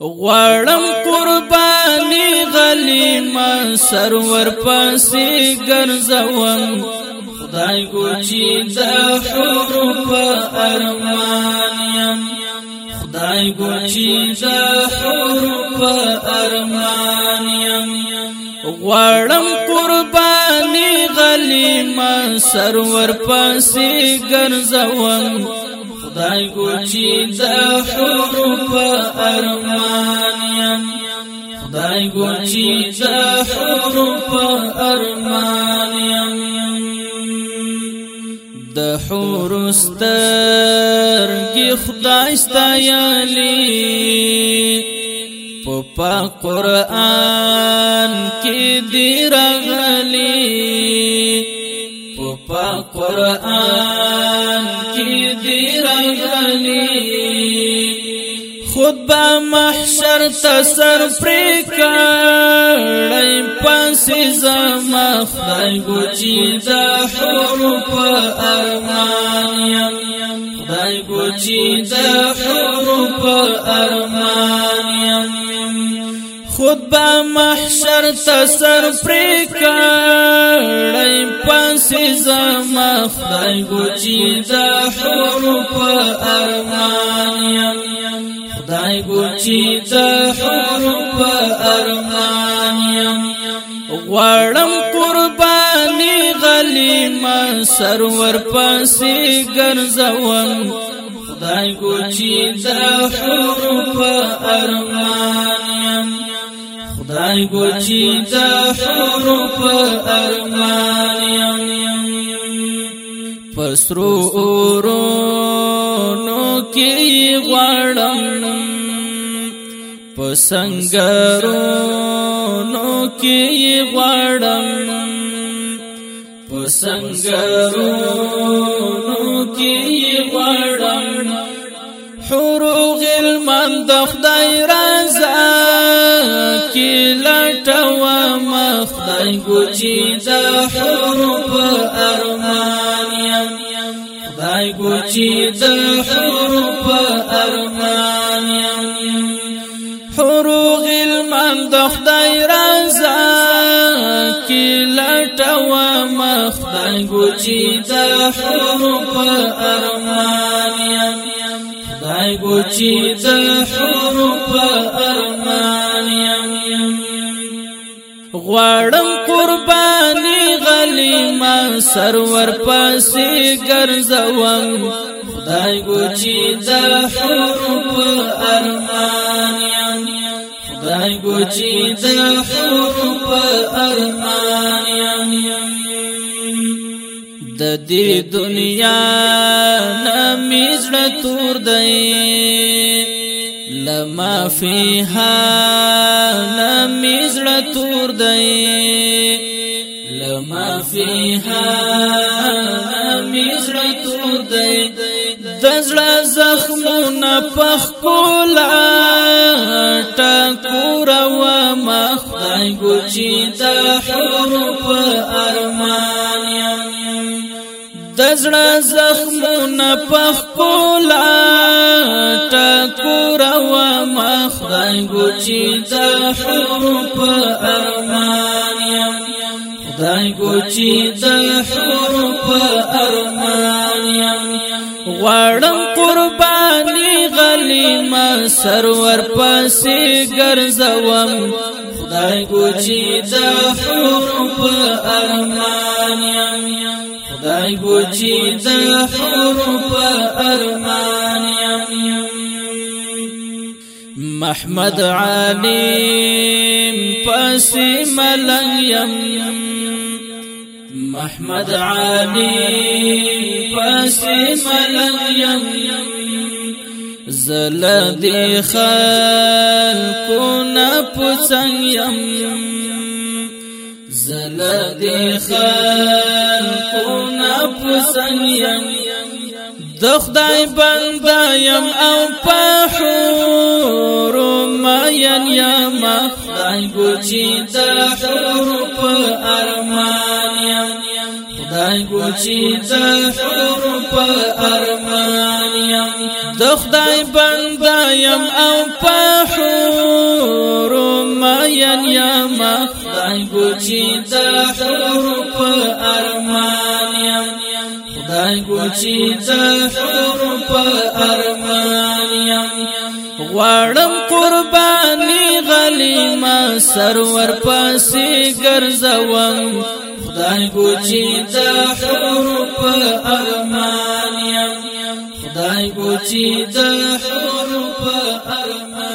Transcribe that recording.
غړم قرباني غلیما سرور پسې ګرځوم خدای ګوچی د حور په ارمانیم خدای ګوچی د حور په ارمانیم غړم قرباني غلیما سرور پسې ګرځوم خدای ګوچی د حور په ارمان يم خدای ګوچی د حور په ارمان يم د حور ستر کی خدای ستایلی په قرآن کې دی راغلی خو په قران کې دی راغلي خود به محشر ته سر پرې کړای پسې زما خدای ګوچی د حروف ارمان یم خدای ګوچی د حروف ارمان خود با محشر تا سر پری کړی پانسی زما خدای ګوجی د حروف ارمان یم خدای ګوجی د حروف ارمان یم غړم قربانی غلیما سرور پانسی ګرځوم خدای ګوجی د حروف ارمان هرګو چې د حروف ارمان یم پسرو اورو نو کې غړم پسنګرو نو کې غړم پسنګرو نو کې غړم حروف المن د خدای کې لټو مخ ګوچی د حروف ارمان خدای ګوچی د حروف ارمان حروف المن خدای رضا کې لټو مخ ګوچی د حروف ارمان خدای ګوچی د حروف ارمان غواړم قرباني غلیما سرور پاسې ګرځوم خدای ګوچی د حب ارمان یم خدای ګوچی د حب ارمان یم د دې دنیا نمیزړه تور دی لما فيها لمزړه تور دی لما فيها لمزړه تور دی دزړه زخمونه پخکولا ټکور و ما خدای ګوچی د حروف ارمان یم دزړه زخمونه پخکولا خدای ګوچی د حروف ارمان یم خدای ګوچی د حروف ارمان یم غړم قرباني غلیم سرور پسې ګرځوم خدای ګوچی د حروف ارمان یم خدای ګوچی د حروف ارمان یم محمد علي پس ملنگ یم محمد عالم پس ملنگ یم زل دی خلقو نپسنگ یم زل دی خلقو نپسنگ یم د خدای او په مین یا ما خدای ګوچی د حور په ارمان یا خدای ګوچی د حور په ارمان یا د خدای بندا یم او په حور مین یا ما خدای ګوچی د حور په ارمان یا خدای ګوچی د حور په ارمان یا غواړم قربان سرور پاسې ګرځوم خدای ګوچی دا حور په ارمان یم خدای ګوچی دا حور په ارمان